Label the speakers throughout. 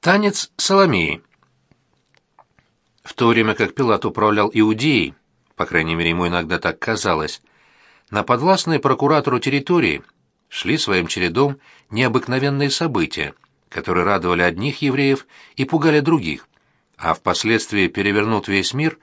Speaker 1: Танец Соломеи. В то время как Пилат управлял Иудеей, по крайней мере, ему иногда так казалось, на подвластные прокуратору территории шли своим чередом необыкновенные события, которые радовали одних евреев и пугали других, а впоследствии перевернут весь мир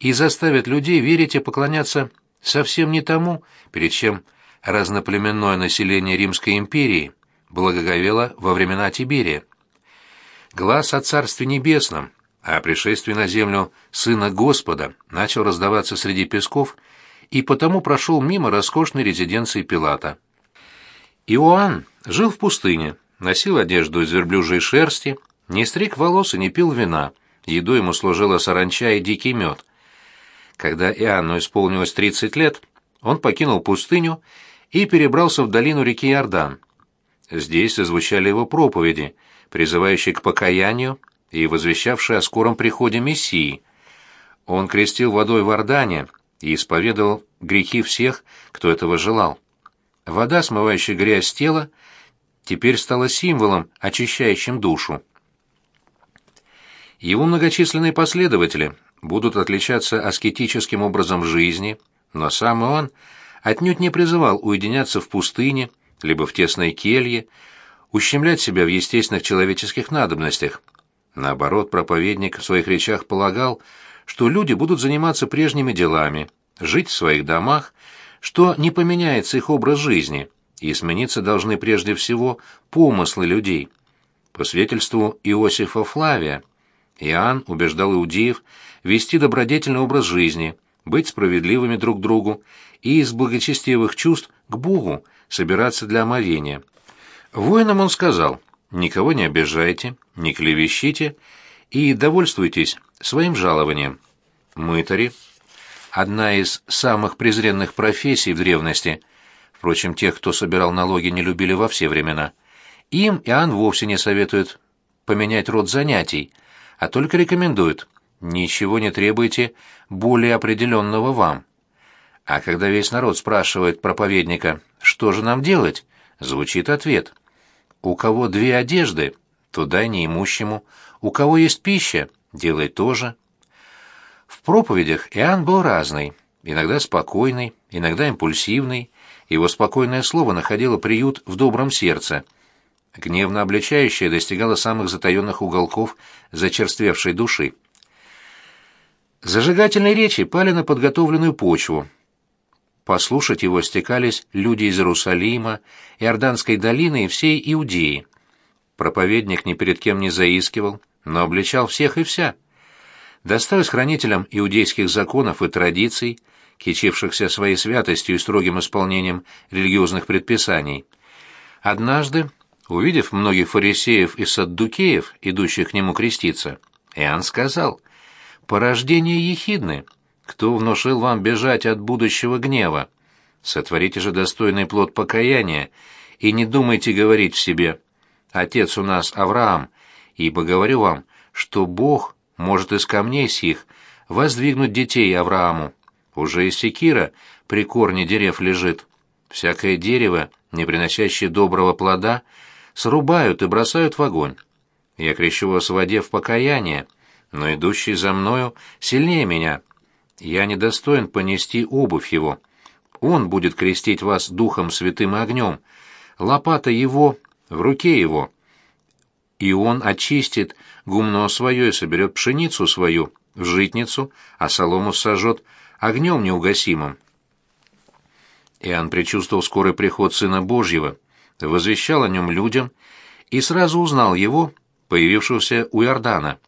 Speaker 1: и заставят людей верить и поклоняться совсем не тому, перед чем разноплеменное население Римской империи благоговело во времена Тиберия. Глаз о Царстве Небесном, о пришествии на землю Сына Господа начал раздаваться среди песков и потому прошел мимо роскошной резиденции Пилата. Иоанн жил в пустыне, носил одежду из верблюжьей шерсти, не стриг волос и не пил вина, еду ему служила саранча и дикий мед. Когда Иоанну исполнилось 30 лет, он покинул пустыню и перебрался в долину реки Иордан. Здесь зазвучали его проповеди – призывающий к покаянию и возвещавший о скором приходе Мессии. Он крестил водой в Ордане и исповедовал грехи всех, кто этого желал. Вода, смывающая грязь с тела, теперь стала символом, очищающим душу. Его многочисленные последователи будут отличаться аскетическим образом жизни, но сам он отнюдь не призывал уединяться в пустыне, либо в тесной келье, ущемлять себя в естественных человеческих надобностях. Наоборот, проповедник в своих речах полагал, что люди будут заниматься прежними делами, жить в своих домах, что не поменяется их образ жизни, и смениться должны прежде всего помыслы людей. По свидетельству Иосифа Флавия, Иоанн убеждал иудеев вести добродетельный образ жизни, быть справедливыми друг другу и из благочестивых чувств к Богу собираться для омовения. Воинам он сказал, никого не обижайте, не клевещите и довольствуйтесь своим жалованием. Мытари – одна из самых презренных профессий в древности, впрочем, тех, кто собирал налоги, не любили во все времена. Им Иоанн вовсе не советует поменять род занятий, а только рекомендует «ничего не требуйте более определенного вам». А когда весь народ спрашивает проповедника «что же нам делать?», звучит ответ – у кого две одежды, то дай неимущему, у кого есть пища, делай то же. В проповедях Иоанн был разный, иногда спокойный, иногда импульсивный, его спокойное слово находило приют в добром сердце. Гневно обличающее достигало самых затаенных уголков зачерствевшей души. Зажигательные речи пали на подготовленную почву, Послушать его стекались люди из Иерусалима, Иорданской долины и всей Иудеи. Проповедник ни перед кем не заискивал, но обличал всех и вся. Досталось хранителям иудейских законов и традиций, кичившихся своей святостью и строгим исполнением религиозных предписаний. Однажды, увидев многих фарисеев и саддукеев, идущих к нему креститься, Иоанн сказал, «Порождение ехидны, кто внушил вам бежать от будущего гнева? Сотворите же достойный плод покаяния, и не думайте говорить в себе «Отец у нас Авраам», ибо говорю вам, что Бог может из камней сих воздвигнуть детей Аврааму. Уже и секира при корне дерев лежит. Всякое дерево, не приносящее доброго плода, срубают и бросают в огонь. Я крещу вас в воде в покаяние, но идущий за мною сильнее меня, я недостоин понести обувь его. Он будет крестить вас духом святым и огнем. Лопата его в руке его. И он очистит гумно свое и соберет пшеницу свою в житницу, а солому сожжет огнем неугасимым. Иоанн предчувствовал скорый приход Сына Божьего, возвещал о нем людям и сразу узнал его, появившегося у Иордана.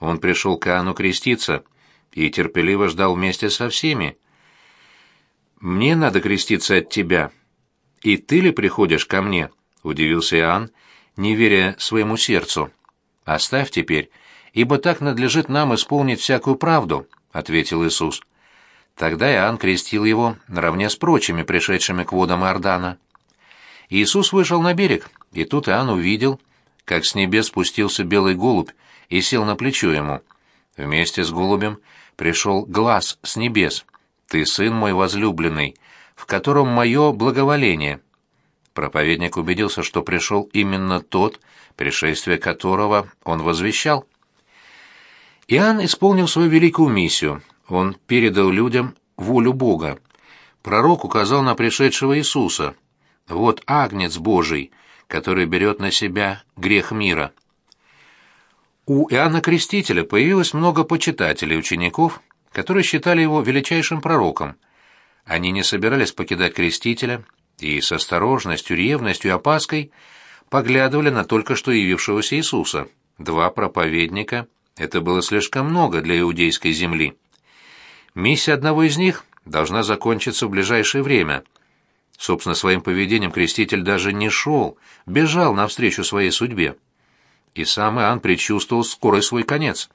Speaker 1: Он пришел к Иоанну креститься — и терпеливо ждал вместе со всеми. «Мне надо креститься от тебя. И ты ли приходишь ко мне?» — удивился Иоанн, не веря своему сердцу. «Оставь теперь, ибо так надлежит нам исполнить всякую правду», — ответил Иисус. Тогда Иоанн крестил его наравне с прочими, пришедшими к водам Иордана. Иисус вышел на берег, и тут Иоанн увидел, как с небес спустился белый голубь и сел на плечо ему. Вместе с голубем пришел глаз с небес. Ты сын мой возлюбленный, в котором мое благоволение. Проповедник убедился, что пришел именно тот, пришествие которого он возвещал. Иоанн исполнил свою великую миссию. Он передал людям волю Бога. Пророк указал на пришедшего Иисуса. Вот агнец Божий, который берет на себя грех мира. У Иоанна Крестителя появилось много почитателей, учеников, которые считали его величайшим пророком. Они не собирались покидать Крестителя и с осторожностью, ревностью и опаской поглядывали на только что явившегося Иисуса. Два проповедника — это было слишком много для иудейской земли. Миссия одного из них должна закончиться в ближайшее время. Собственно, своим поведением Креститель даже не шел, бежал навстречу своей судьбе и сам Иоанн предчувствовал скорый свой конец.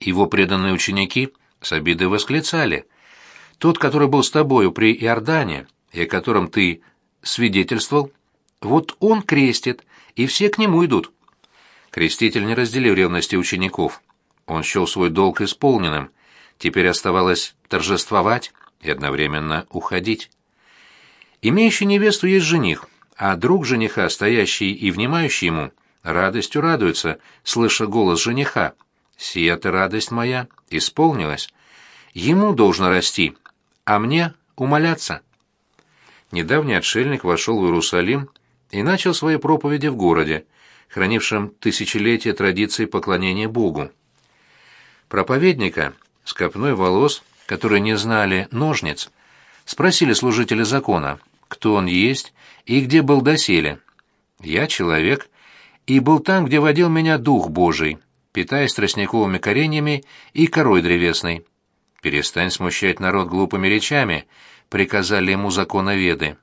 Speaker 1: Его преданные ученики с обидой восклицали. «Тот, который был с тобою при Иордане, и о котором ты свидетельствовал, вот он крестит, и все к нему идут». Креститель не разделил ревности учеников. Он счел свой долг исполненным. Теперь оставалось торжествовать и одновременно уходить. Имеющий невесту есть жених, а друг жениха, стоящий и внимающий ему, радостью радуется, слыша голос жениха. Сия-то радость моя исполнилась. Ему должно расти, а мне умоляться. Недавний отшельник вошел в Иерусалим и начал свои проповеди в городе, хранившем тысячелетия традиции поклонения Богу. Проповедника с копной волос, которые не знали ножниц, спросили служители закона, кто он есть и где был доселе. «Я человек, и был там, где водил меня Дух Божий, питаясь тростниковыми кореньями и корой древесной. «Перестань смущать народ глупыми речами», — приказали ему законоведы.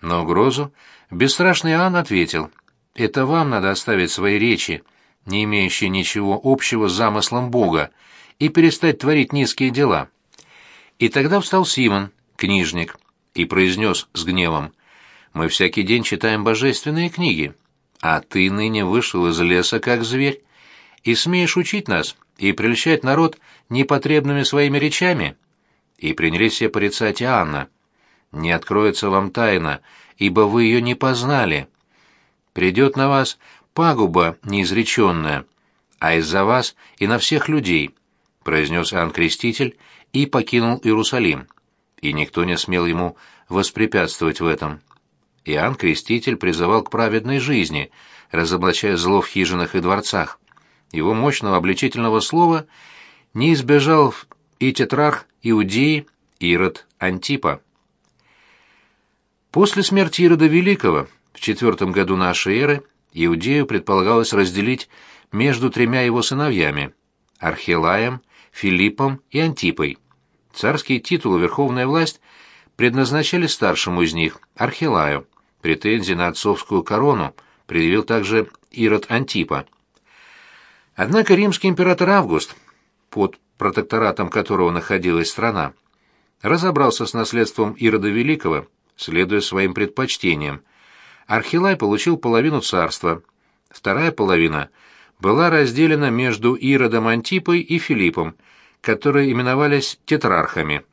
Speaker 1: На угрозу бесстрашный Иоанн ответил, «Это вам надо оставить свои речи, не имеющие ничего общего с замыслом Бога, и перестать творить низкие дела». И тогда встал Симон, книжник, и произнес с гневом, «Мы всякий день читаем божественные книги, а ты ныне вышел из леса, как зверь, и смеешь учить нас и прельщать народ непотребными своими речами?» И принялись все порицать Иоанна. «Не откроется вам тайна, ибо вы ее не познали. Придет на вас пагуба неизреченная, а из-за вас и на всех людей», — произнес Иоанн Креститель и покинул Иерусалим. И никто не смел ему воспрепятствовать в этом. Иоанн Креститель призывал к праведной жизни, разоблачая зло в хижинах и дворцах. Его мощного обличительного слова не избежал и тетрарх Иудеи Ирод Антипа. После смерти Ирода Великого в четвертом году нашей эры Иудею предполагалось разделить между тремя его сыновьями – Архилаем, Филиппом и Антипой. Царские титулы верховная власть предназначали старшему из них, Архилаю. Претензии на отцовскую корону предъявил также Ирод Антипа. Однако римский император Август, под протекторатом которого находилась страна, разобрался с наследством Ирода Великого, следуя своим предпочтениям. Архилай получил половину царства, вторая половина была разделена между Иродом Антипой и Филиппом, которые именовались тетрархами.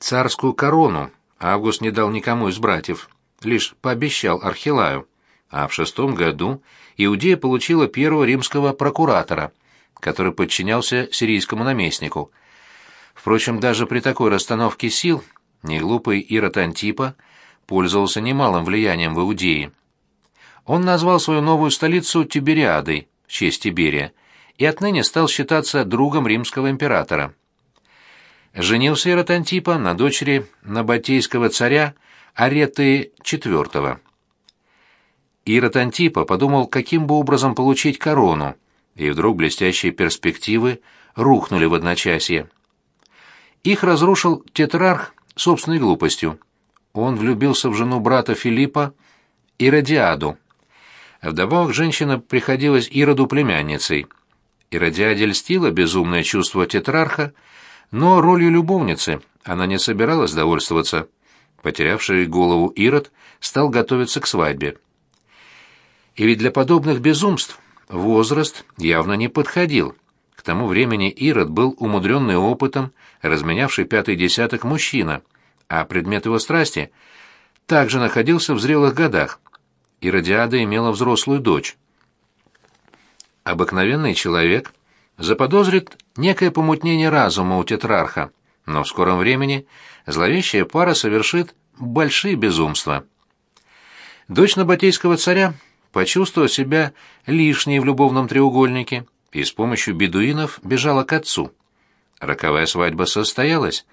Speaker 1: Царскую корону Август не дал никому из братьев, лишь пообещал Архилаю. А в шестом году Иудея получила первого римского прокуратора, который подчинялся сирийскому наместнику. Впрочем, даже при такой расстановке сил неглупый Ирод Антипа пользовался немалым влиянием в Иудее. Он назвал свою новую столицу Тибериадой в честь Тиберия и отныне стал считаться другом римского императора женился Ирод Антипа на дочери набатейского царя Ареты IV. Ирод Антипа подумал, каким бы образом получить корону, и вдруг блестящие перспективы рухнули в одночасье. Их разрушил тетрарх собственной глупостью. Он влюбился в жену брата Филиппа, Иродиаду. Вдобавок женщина приходилась Ироду племянницей. Иродиаде льстило безумное чувство тетрарха, но ролью любовницы она не собиралась довольствоваться. Потерявший голову Ирод стал готовиться к свадьбе. И ведь для подобных безумств возраст явно не подходил. К тому времени Ирод был умудренный опытом, разменявший пятый десяток мужчина, а предмет его страсти также находился в зрелых годах. Иродиада имела взрослую дочь. Обыкновенный человек заподозрит некое помутнение разума у тетрарха, но в скором времени зловещая пара совершит большие безумства. Дочь набатейского царя почувствовала себя лишней в любовном треугольнике и с помощью бедуинов бежала к отцу. Роковая свадьба состоялась.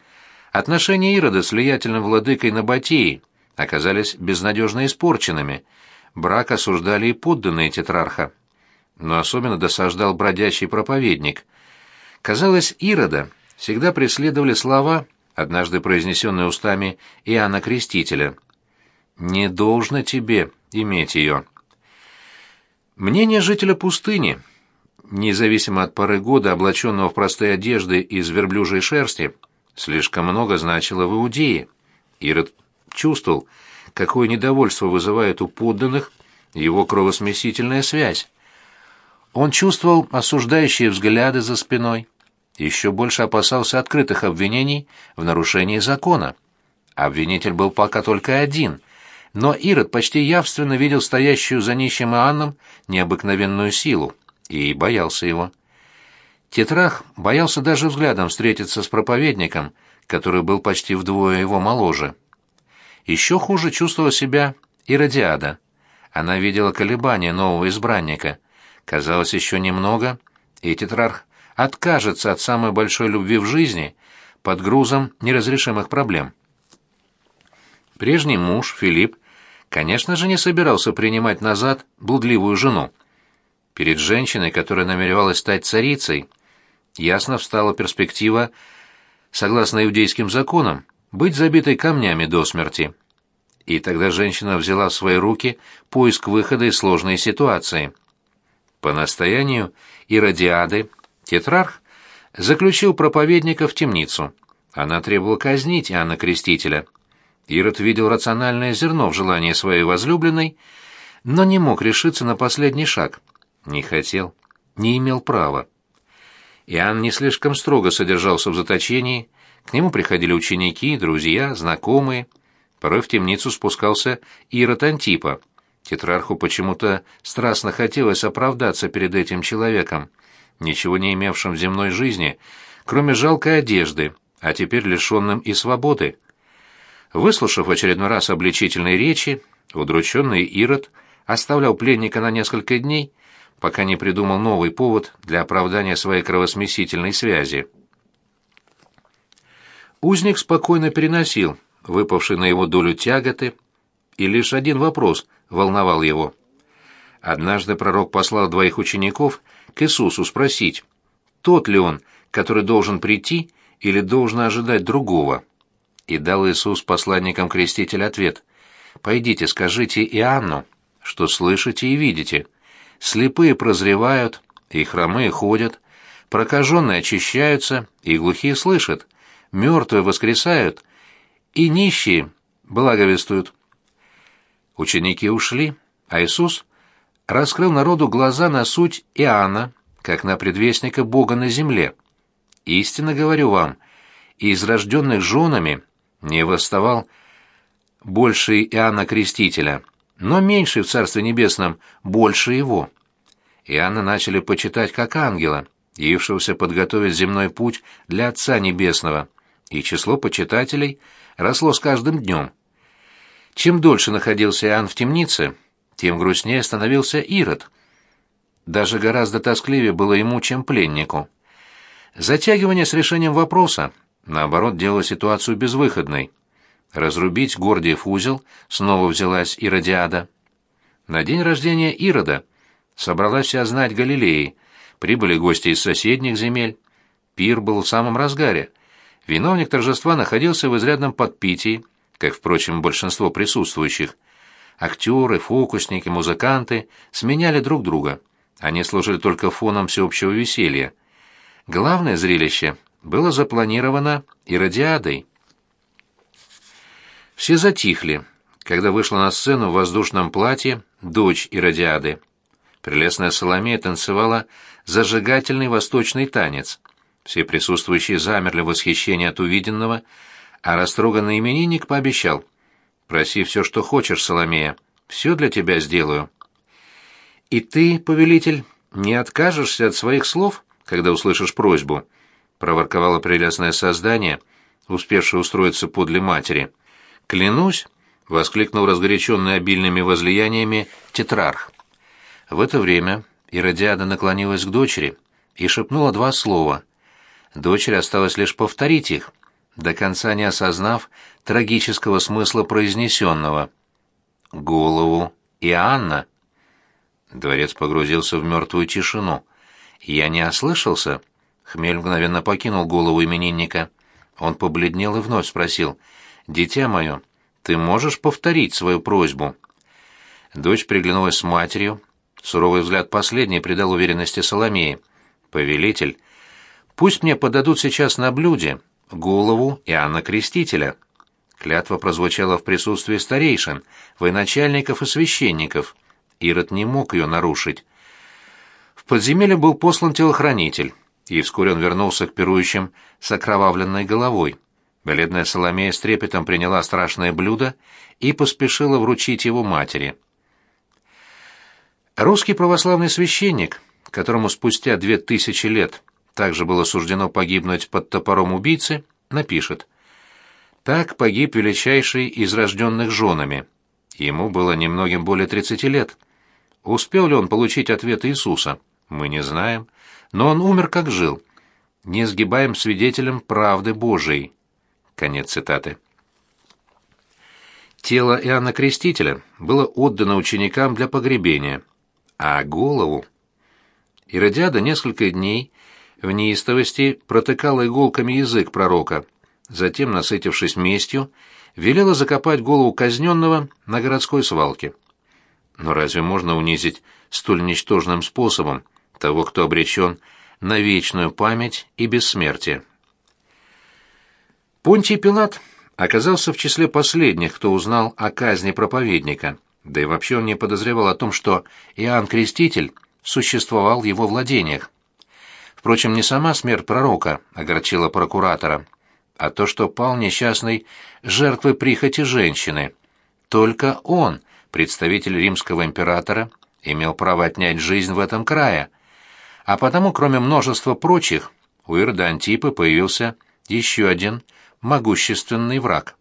Speaker 1: Отношения Ирода с влиятельным владыкой Набатеи оказались безнадежно испорченными. Брак осуждали и подданные тетрарха. Но особенно досаждал бродячий проповедник. Казалось, Ирода всегда преследовали слова, однажды произнесенные устами Иоанна Крестителя. «Не должно тебе иметь ее». Мнение жителя пустыни — независимо от поры года, облаченного в простые одежды из верблюжьей шерсти, слишком много значило в Иудее. Ирод чувствовал, какое недовольство вызывает у подданных его кровосмесительная связь. Он чувствовал осуждающие взгляды за спиной, еще больше опасался открытых обвинений в нарушении закона. Обвинитель был пока только один, но Ирод почти явственно видел стоящую за нищим Иоанном необыкновенную силу и боялся его. Тетрах боялся даже взглядом встретиться с проповедником, который был почти вдвое его моложе. Еще хуже чувствовала себя Иродиада. Она видела колебания нового избранника. Казалось, еще немного, и Тетрарх откажется от самой большой любви в жизни под грузом неразрешимых проблем. Прежний муж, Филипп, конечно же, не собирался принимать назад блудливую жену. Перед женщиной, которая намеревалась стать царицей, ясно встала перспектива, согласно иудейским законам, быть забитой камнями до смерти. И тогда женщина взяла в свои руки поиск выхода из сложной ситуации. По настоянию Иродиады тетрарх заключил проповедника в темницу. Она требовала казнить Иоанна Крестителя. Ирод видел рациональное зерно в желании своей возлюбленной, но не мог решиться на последний шаг — не хотел, не имел права. Иоанн не слишком строго содержался в заточении, к нему приходили ученики, друзья, знакомые. Порой в темницу спускался Ирод Антипа. Тетрарху почему-то страстно хотелось оправдаться перед этим человеком, ничего не имевшим в земной жизни, кроме жалкой одежды, а теперь лишенным и свободы. Выслушав очередной раз обличительные речи, удрученный Ирод оставлял пленника на несколько дней пока не придумал новый повод для оправдания своей кровосмесительной связи. Узник спокойно переносил выпавшие на его долю тяготы, и лишь один вопрос волновал его. Однажды пророк послал двоих учеников к Иисусу спросить, тот ли он, который должен прийти или должен ожидать другого. И дал Иисус посланникам крестителя ответ, «Пойдите, скажите Иоанну, что слышите и видите» слепые прозревают, и хромые ходят, прокаженные очищаются, и глухие слышат, мертвые воскресают, и нищие благовествуют. Ученики ушли, а Иисус раскрыл народу глаза на суть Иоанна, как на предвестника Бога на земле. Истинно говорю вам, из рожденных женами не восставал больше Иоанна Крестителя — но меньший в Царстве Небесном больше его. Иоанна начали почитать как ангела, явившегося подготовить земной путь для Отца Небесного, и число почитателей росло с каждым днем. Чем дольше находился Иоанн в темнице, тем грустнее становился Ирод. Даже гораздо тоскливее было ему, чем пленнику. Затягивание с решением вопроса, наоборот, делало ситуацию безвыходной. Разрубить Гордиев узел снова взялась Иродиада. На день рождения Ирода собралась вся знать Галилеи, прибыли гости из соседних земель. Пир был в самом разгаре. Виновник торжества находился в изрядном подпитии, как, впрочем, большинство присутствующих. Актеры, фокусники, музыканты сменяли друг друга. Они служили только фоном всеобщего веселья. Главное зрелище было запланировано Иродиадой. Все затихли, когда вышла на сцену в воздушном платье дочь Иродиады. Прелестная Соломея танцевала зажигательный восточный танец. Все присутствующие замерли в восхищении от увиденного, а растроганный именинник пообещал Проси все, что хочешь, Соломея. Все для тебя сделаю. И ты, повелитель, не откажешься от своих слов, когда услышишь просьбу, проворковало прелестное создание, успевшее устроиться подле матери. Клянусь, воскликнул разгоряченный обильными возлияниями тетрарх. В это время Иродиада наклонилась к дочери и шепнула два слова. Дочери осталось лишь повторить их, до конца не осознав трагического смысла произнесенного. «Голову и Анна». Дворец погрузился в мертвую тишину. Я не ослышался. Хмель мгновенно покинул голову именинника. Он побледнел и вновь спросил. «Дитя мое, ты можешь повторить свою просьбу?» Дочь приглянулась с матерью. Суровый взгляд последней придал уверенности Соломеи. «Повелитель, пусть мне подадут сейчас на блюде голову Иоанна Крестителя». Клятва прозвучала в присутствии старейшин, военачальников и священников. Ирод не мог ее нарушить. В подземелье был послан телохранитель, и вскоре он вернулся к пирующим с окровавленной головой. Бледная Соломея с трепетом приняла страшное блюдо и поспешила вручить его матери. Русский православный священник, которому спустя две тысячи лет также было суждено погибнуть под топором убийцы, напишет «Так погиб величайший из рожденных женами. Ему было немногим более тридцати лет. Успел ли он получить ответ Иисуса? Мы не знаем. Но он умер, как жил. Не сгибаем свидетелем правды Божией». Конец цитаты. Тело Иоанна Крестителя было отдано ученикам для погребения, а голову... Иродиада несколько дней в неистовости протыкала иголками язык пророка, затем, насытившись местью, велела закопать голову казненного на городской свалке. Но разве можно унизить столь ничтожным способом того, кто обречен на вечную память и бессмертие? Понтий Пилат оказался в числе последних, кто узнал о казни проповедника, да и вообще он не подозревал о том, что Иоанн Креститель существовал в его владениях. Впрочем, не сама смерть пророка огорчила прокуратора, а то, что пал несчастный жертвой прихоти женщины. Только он, представитель римского императора, имел право отнять жизнь в этом крае. А потому, кроме множества прочих, у Ирда Антипы появился еще один могущественный враг.